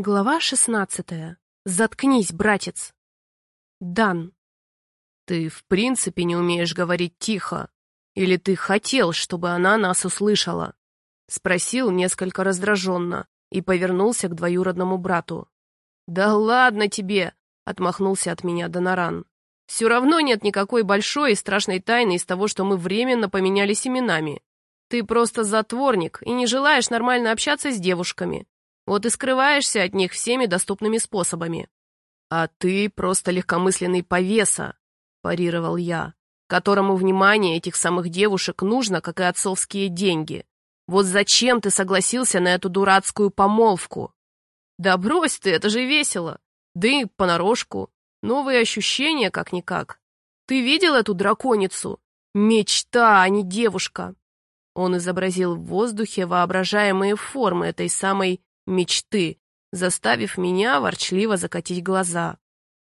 Глава шестнадцатая. Заткнись, братец. Дан. Ты в принципе не умеешь говорить тихо. Или ты хотел, чтобы она нас услышала? Спросил несколько раздраженно и повернулся к двоюродному брату. Да ладно тебе, отмахнулся от меня Доноран. Все равно нет никакой большой и страшной тайны из того, что мы временно поменялись именами. Ты просто затворник и не желаешь нормально общаться с девушками. Вот и скрываешься от них всеми доступными способами. А ты просто легкомысленный повеса, парировал я, которому внимание этих самых девушек нужно, как и отцовские деньги. Вот зачем ты согласился на эту дурацкую помолвку? Да брось ты, это же весело. Да и понарошку. Новые ощущения, как-никак. Ты видел эту драконицу? Мечта, а не девушка. Он изобразил в воздухе воображаемые формы этой самой мечты, заставив меня ворчливо закатить глаза.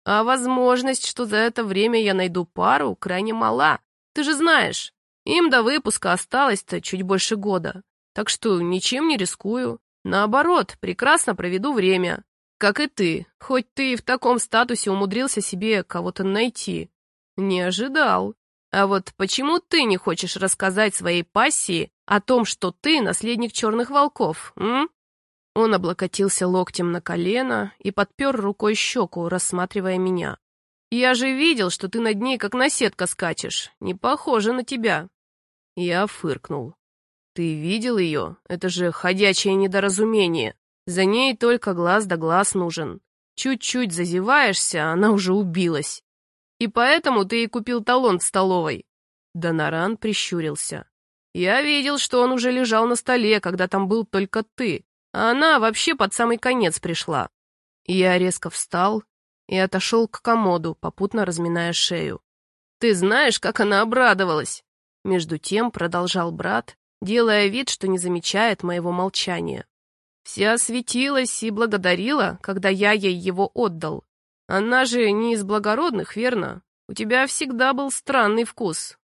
А возможность, что за это время я найду пару, крайне мала. Ты же знаешь, им до выпуска осталось-то чуть больше года. Так что ничем не рискую. Наоборот, прекрасно проведу время. Как и ты, хоть ты и в таком статусе умудрился себе кого-то найти. Не ожидал. А вот почему ты не хочешь рассказать своей пассии о том, что ты наследник черных волков, м? Он облокотился локтем на колено и подпер рукой щеку, рассматривая меня. «Я же видел, что ты над ней как наседка скачешь. Не похоже на тебя». Я фыркнул. «Ты видел ее? Это же ходячее недоразумение. За ней только глаз да глаз нужен. Чуть-чуть зазеваешься, она уже убилась. И поэтому ты и купил талон в столовой». Доноран прищурился. «Я видел, что он уже лежал на столе, когда там был только ты. А она вообще под самый конец пришла. Я резко встал и отошел к комоду, попутно разминая шею. «Ты знаешь, как она обрадовалась!» Между тем продолжал брат, делая вид, что не замечает моего молчания. Вся светилась и благодарила, когда я ей его отдал. Она же не из благородных, верно? У тебя всегда был странный вкус.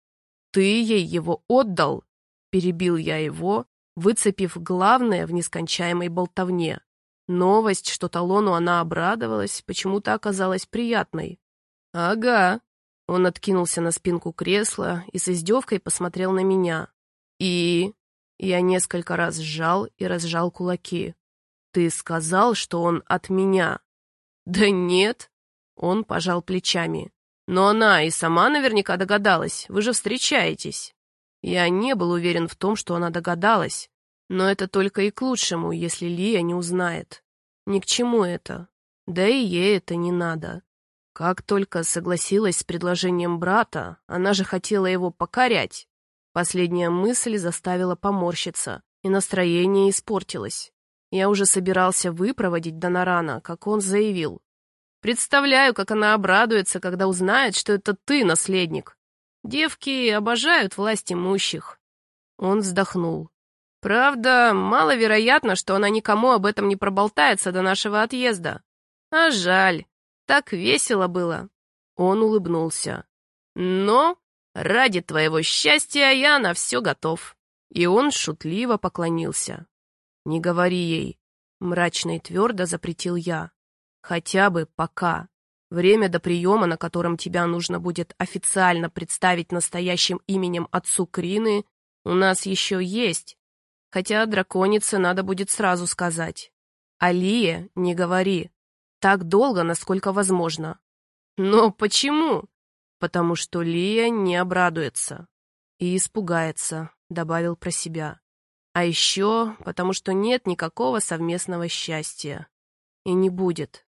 Ты ей его отдал? Перебил я его, выцепив главное в нескончаемой болтовне. Новость, что талону она обрадовалась, почему-то оказалась приятной. «Ага». Он откинулся на спинку кресла и с издевкой посмотрел на меня. «И...» Я несколько раз сжал и разжал кулаки. «Ты сказал, что он от меня?» «Да нет». Он пожал плечами. «Но она и сама наверняка догадалась. Вы же встречаетесь». Я не был уверен в том, что она догадалась, но это только и к лучшему, если Лия не узнает. Ни к чему это. Да и ей это не надо. Как только согласилась с предложением брата, она же хотела его покорять. Последняя мысль заставила поморщиться, и настроение испортилось. Я уже собирался выпроводить Донорана, как он заявил. Представляю, как она обрадуется, когда узнает, что это ты, наследник. Девки обожают власть имущих. Он вздохнул. Правда, маловероятно, что она никому об этом не проболтается до нашего отъезда. А жаль, так весело было. Он улыбнулся. Но ради твоего счастья я на все готов. И он шутливо поклонился. Не говори ей. Мрачно и твердо запретил я. Хотя бы пока. Время до приема, на котором тебя нужно будет официально представить настоящим именем отцу Крины, у нас еще есть. Хотя драконице надо будет сразу сказать. Алие, не говори. Так долго, насколько возможно. Но почему? Потому что Лия не обрадуется. И испугается, добавил про себя. А еще потому что нет никакого совместного счастья. И не будет.